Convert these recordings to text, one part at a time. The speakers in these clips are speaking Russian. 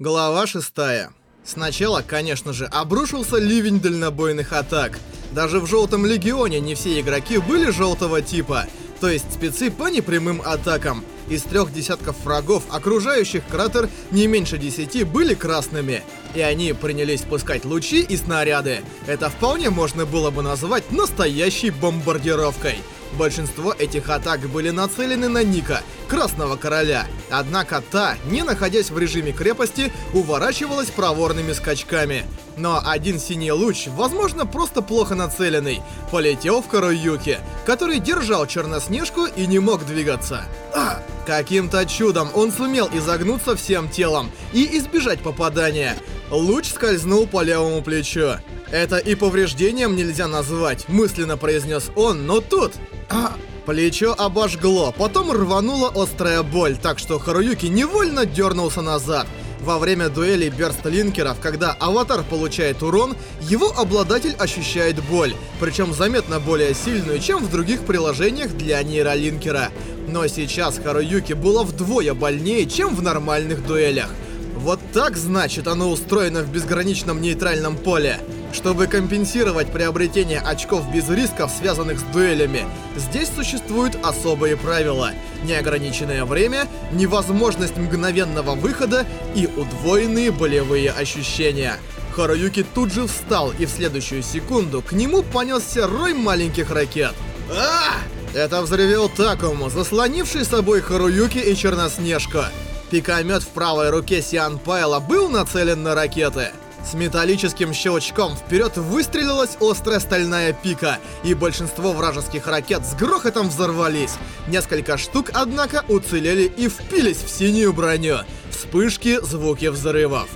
Глава 6. Сначала, конечно же, обрушился ливень дальнобойных атак. Даже в Желтом Легионе не все игроки были желтого типа, то есть спецы по непрямым атакам. Из трех десятков врагов, окружающих кратер, не меньше десяти были красными. И они принялись пускать лучи и снаряды. Это вполне можно было бы назвать настоящей бомбардировкой. Большинство этих атак были нацелены на Ника, Красного Короля. Однако та, не находясь в режиме крепости, уворачивалась проворными скачками. Но один синий луч, возможно, просто плохо нацеленный, полетел в Каруюки, который держал Черноснежку и не мог двигаться. А! Каким-то чудом он сумел изогнуться всем телом и избежать попадания. Луч скользнул по левому плечу. Это и повреждением нельзя назвать, мысленно произнес он, но тут... А, плечо обожгло, потом рванула острая боль, так что Харуюки невольно дернулся назад. Во время дуэлей Берстлинкеров, когда аватар получает урон, его обладатель ощущает боль, причем заметно более сильную, чем в других приложениях для нейролинкера. Но сейчас Харуюки было вдвое больнее, чем в нормальных дуэлях. Вот так, значит, оно устроено в безграничном нейтральном поле. Чтобы компенсировать приобретение очков без рисков, связанных с дуэлями, здесь существуют особые правила. Неограниченное время, невозможность мгновенного выхода и удвоенные болевые ощущения. Харуюки тут же встал, и в следующую секунду к нему понесся рой маленьких ракет. а Это взревел Такому, заслонивший собой Харуюки и Черноснежку. Пикомет в правой руке Сиан Пайла был нацелен на ракеты. С металлическим щелчком вперед выстрелилась острая стальная пика, и большинство вражеских ракет с грохотом взорвались. Несколько штук, однако, уцелели и впились в синюю броню. Вспышки, звуки взрывов.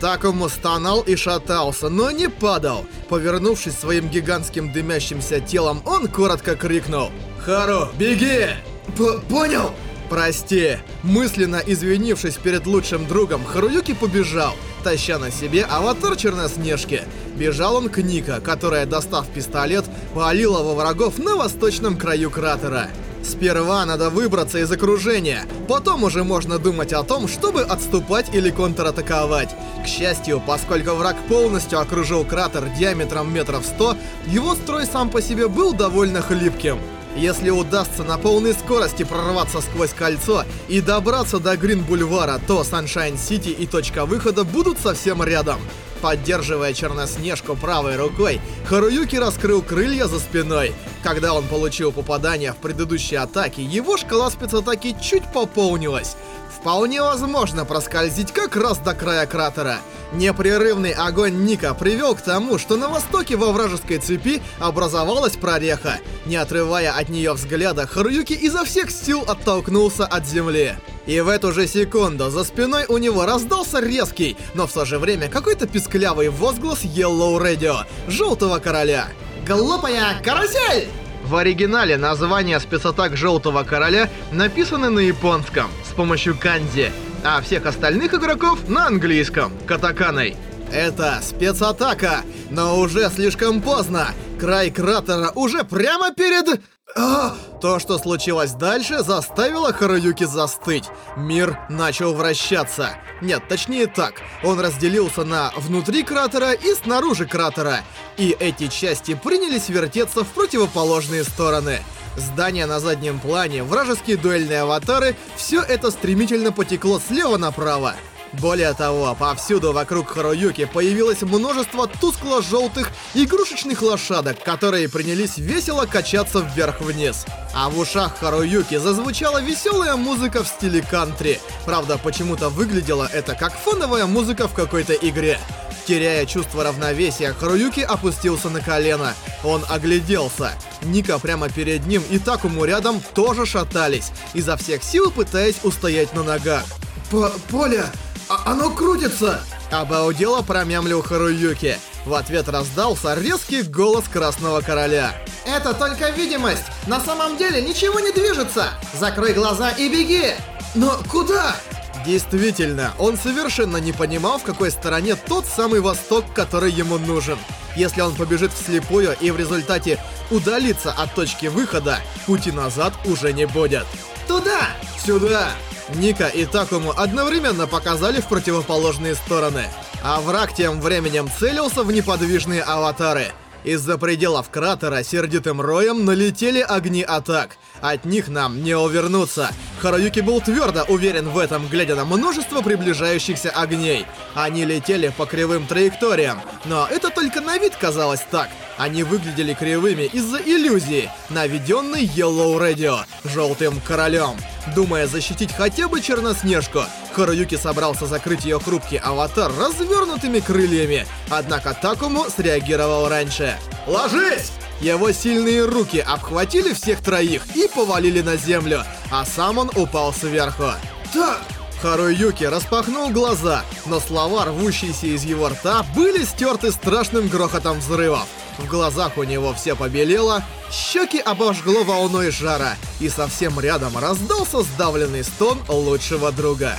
Такому стонал и шатался, но не падал. Повернувшись своим гигантским дымящимся телом, он коротко крикнул. «Хару, беги!» П «Понял!» «Прости!» Мысленно извинившись перед лучшим другом, Харуюки побежал, таща на себе аватар Черноснежки. Бежал он к Ника, которая, достав пистолет, палила во врагов на восточном краю кратера. Сперва надо выбраться из окружения, потом уже можно думать о том, чтобы отступать или контратаковать. К счастью, поскольку враг полностью окружил кратер диаметром метров 100, его строй сам по себе был довольно хлипким. Если удастся на полной скорости прорваться сквозь кольцо и добраться до Грин-Бульвара, то Саншайн-Сити и точка выхода будут совсем рядом. Поддерживая Черноснежку правой рукой, Харуюки раскрыл крылья за спиной. Когда он получил попадание в предыдущей атаке, его шкала спецатаки чуть пополнилась. Вполне возможно проскользить как раз до края кратера. Непрерывный огонь Ника привел к тому, что на востоке во вражеской цепи образовалась прореха. Не отрывая от нее взгляда, Харуюки изо всех сил оттолкнулся от земли. И в эту же секунду за спиной у него раздался резкий, но в то же время какой-то писклявый возглас Yellow Radio, Желтого Короля. «Глупая карусель!» В оригинале название спецатак Желтого Короля написаны на японском с помощью канзи, а всех остальных игроков на английском, катаканой. Это спецатака, но уже слишком поздно. Край кратера уже прямо перед... А! То, что случилось дальше, заставило Харуюки застыть. Мир начал вращаться. Нет, точнее так. Он разделился на внутри кратера и снаружи кратера. И эти части принялись вертеться в противоположные стороны. Здания на заднем плане, вражеские дуэльные аватары, все это стремительно потекло слева направо. Более того, повсюду вокруг Харуюки появилось множество тускло-желтых игрушечных лошадок, которые принялись весело качаться вверх-вниз. А в ушах Харуюки зазвучала веселая музыка в стиле кантри. Правда, почему-то выглядело это как фоновая музыка в какой-то игре. Теряя чувство равновесия, Харуюки опустился на колено. Он огляделся. Ника прямо перед ним и Такому рядом тоже шатались, изо всех сил пытаясь устоять на ногах. П «Поля, а оно крутится!» Обалдело промямлил Харуюки. В ответ раздался резкий голос Красного Короля. «Это только видимость! На самом деле ничего не движется! Закрой глаза и беги!» «Но куда?» Действительно, он совершенно не понимал, в какой стороне тот самый восток, который ему нужен. Если он побежит вслепую и в результате удалится от точки выхода, пути назад уже не будет. Туда! Сюда! Ника и Такому одновременно показали в противоположные стороны. А враг тем временем целился в неподвижные аватары. Из-за пределов кратера сердитым роем налетели огни атак. От них нам не увернуться. Хараюки был твердо уверен в этом, глядя на множество приближающихся огней. Они летели по кривым траекториям, но это только на вид казалось так. Они выглядели кривыми из-за иллюзии, наведенной Yellow Radio, желтым королем. Думая защитить хотя бы Черноснежку, Харуюки собрался закрыть ее хрупкий аватар развернутыми крыльями, однако Такому среагировал раньше. «Ложись!» Его сильные руки обхватили всех троих и повалили на землю, а сам он упал сверху. Так, Харуюки распахнул глаза, но слова, рвущиеся из его рта, были стерты страшным грохотом взрывов. В глазах у него все побелело, щеки обожгло волной жара, и совсем рядом раздался сдавленный стон лучшего друга.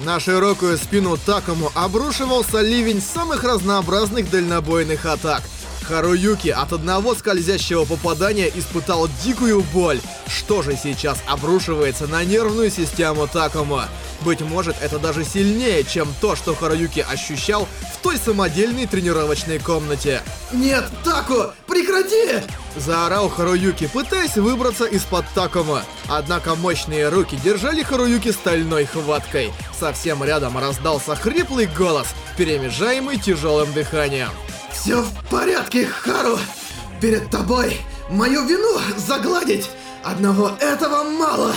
На широкую спину Такому обрушивался ливень самых разнообразных дальнобойных атак. Харуюки от одного скользящего попадания испытал дикую боль. Что же сейчас обрушивается на нервную систему Такому? Быть может, это даже сильнее, чем то, что Харуюки ощущал в той самодельной тренировочной комнате. нет, Таку, прекрати! Заорал Харуюки, пытаясь выбраться из-под Такома. Однако мощные руки держали Харуюки стальной хваткой. Совсем рядом раздался хриплый голос, перемежаемый тяжелым дыханием. Все в порядке, Хару. Перед тобой мою вину загладить. Одного этого мало.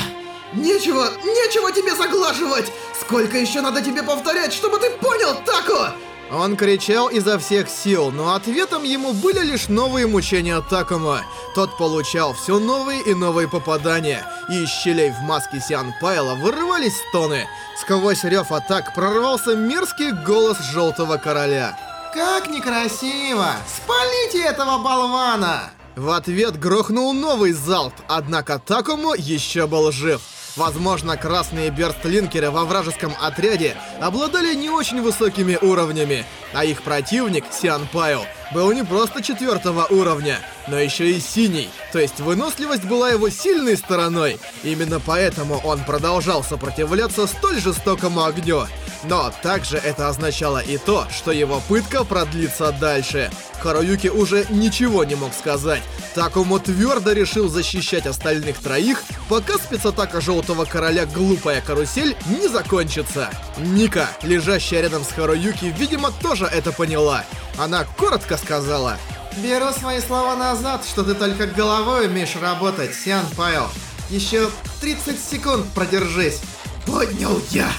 Нечего, нечего тебе заглаживать. Сколько еще надо тебе повторять, чтобы ты понял, Таку? Он кричал изо всех сил, но ответом ему были лишь новые мучения Такома. Тот получал все новые и новые попадания, и из щелей в маске Сиан Пайла вырывались стоны. Сквозь рев атак прорвался мерзкий голос Желтого Короля. Как некрасиво! Спалите этого болвана! В ответ грохнул новый залп, однако Такому еще был жив. Возможно, красные берстлинкеры во вражеском отряде обладали не очень высокими уровнями, а их противник, Сиан Пайо, был не просто четвертого уровня, но еще и синий, то есть выносливость была его сильной стороной. Именно поэтому он продолжал сопротивляться столь жестокому огню. Но также это означало и то, что его пытка продлится дальше. Харуюки уже ничего не мог сказать. Такому твердо решил защищать остальных троих, пока спецатака Желтого Короля «Глупая карусель» не закончится. Ника, лежащая рядом с Харуюки, видимо, тоже это поняла. Она коротко сказала Беру свои слова назад, что ты только головой умеешь работать, Сиан Пайо. Еще 30 секунд продержись. Поднял я.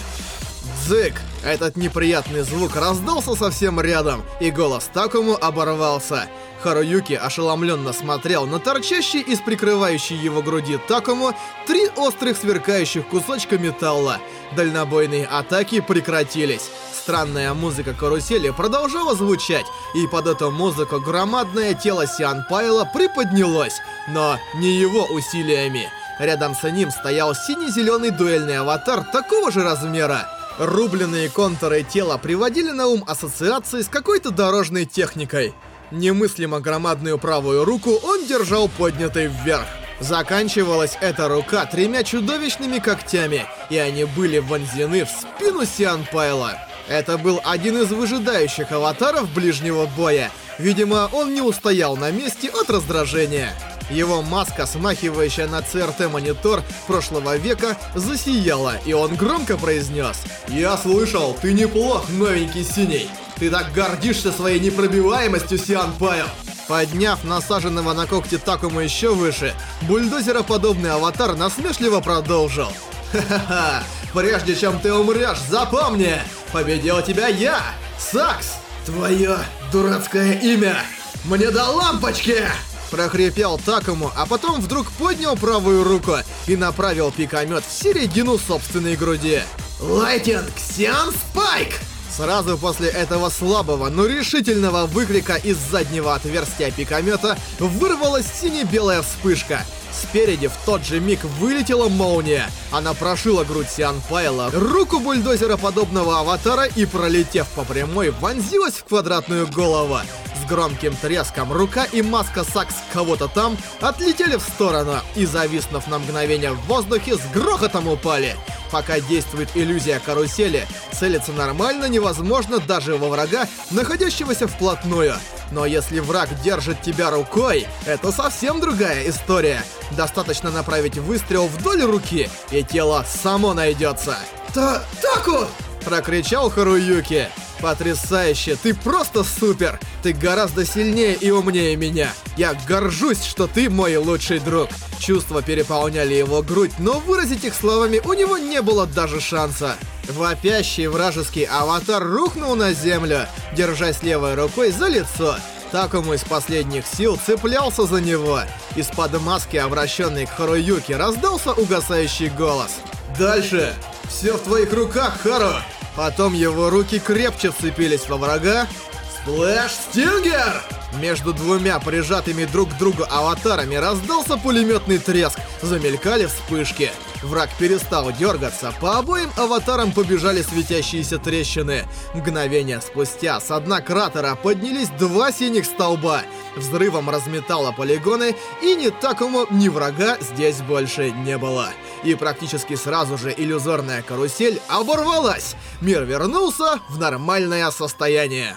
«Дзык!» Этот неприятный звук раздался совсем рядом, и голос Такому оборвался. Харуюки ошеломленно смотрел на торчащий из прикрывающей его груди Такому три острых сверкающих кусочка металла. Дальнобойные атаки прекратились. Странная музыка карусели продолжала звучать, и под эту музыку громадное тело Сиан Пайла приподнялось, но не его усилиями. Рядом с ним стоял сине-зеленый дуэльный аватар такого же размера. Рубленные контуры тела приводили на ум ассоциации с какой-то дорожной техникой. Немыслимо громадную правую руку он держал поднятой вверх. Заканчивалась эта рука тремя чудовищными когтями, и они были вонзены в спину Сиан Пайла. Это был один из выжидающих аватаров ближнего боя. Видимо, он не устоял на месте от раздражения. Его маска, смахивающая на CRT-монитор прошлого века, засияла, и он громко произнес «Я слышал, ты неплох, новенький синий! Ты так гордишься своей непробиваемостью, Сиан Пайо!» Подняв насаженного на когти Такому еще выше, бульдозероподобный аватар насмешливо продолжил. «Ха-ха-ха! Прежде чем ты умрешь, запомни! Победил тебя я, Сакс! Твое дурацкое имя. Мне до лампочки. Прохрипел Такому, а потом вдруг поднял правую руку и направил пикомет в середину собственной груди. Лайтинг Сиан Спайк. Сразу после этого слабого, но решительного выкрика из заднего отверстия пикомета вырвалась сине-белая вспышка. Спереди в тот же миг вылетела молния. Она прошила грудь Сиан Пайла, руку бульдозера подобного аватара и, пролетев по прямой, вонзилась в квадратную голову. Громким треском рука и маска Сакс кого-то там отлетели в сторону и, зависнув на мгновение в воздухе, с грохотом упали. Пока действует иллюзия карусели, целиться нормально невозможно даже во врага, находящегося вплотную. Но если враг держит тебя рукой, это совсем другая история. Достаточно направить выстрел вдоль руки, и тело само найдется. Та... Таку! Прокричал Харуюки. Потрясающе, ты просто супер! Ты гораздо сильнее и умнее меня. Я горжусь, что ты мой лучший друг. Чувства переполняли его грудь, но выразить их словами у него не было даже шанса. Вопящий вражеский аватар рухнул на землю, держась левой рукой за лицо. Такому из последних сил цеплялся за него. Из-под маски, обращенной к Харуюке, раздался угасающий голос. «Дальше! Все в твоих руках, Хару!» Потом его руки крепче вцепились во врага. Сплэш Стингер! Между двумя прижатыми друг к другу аватарами раздался пулеметный треск, замелькали вспышки. Враг перестал дергаться, по обоим аватарам побежали светящиеся трещины. Мгновение спустя с дна кратера поднялись два синих столба. Взрывом разметало полигоны, и ни такому, ни врага здесь больше не было. И практически сразу же иллюзорная карусель оборвалась. Мир вернулся в нормальное состояние.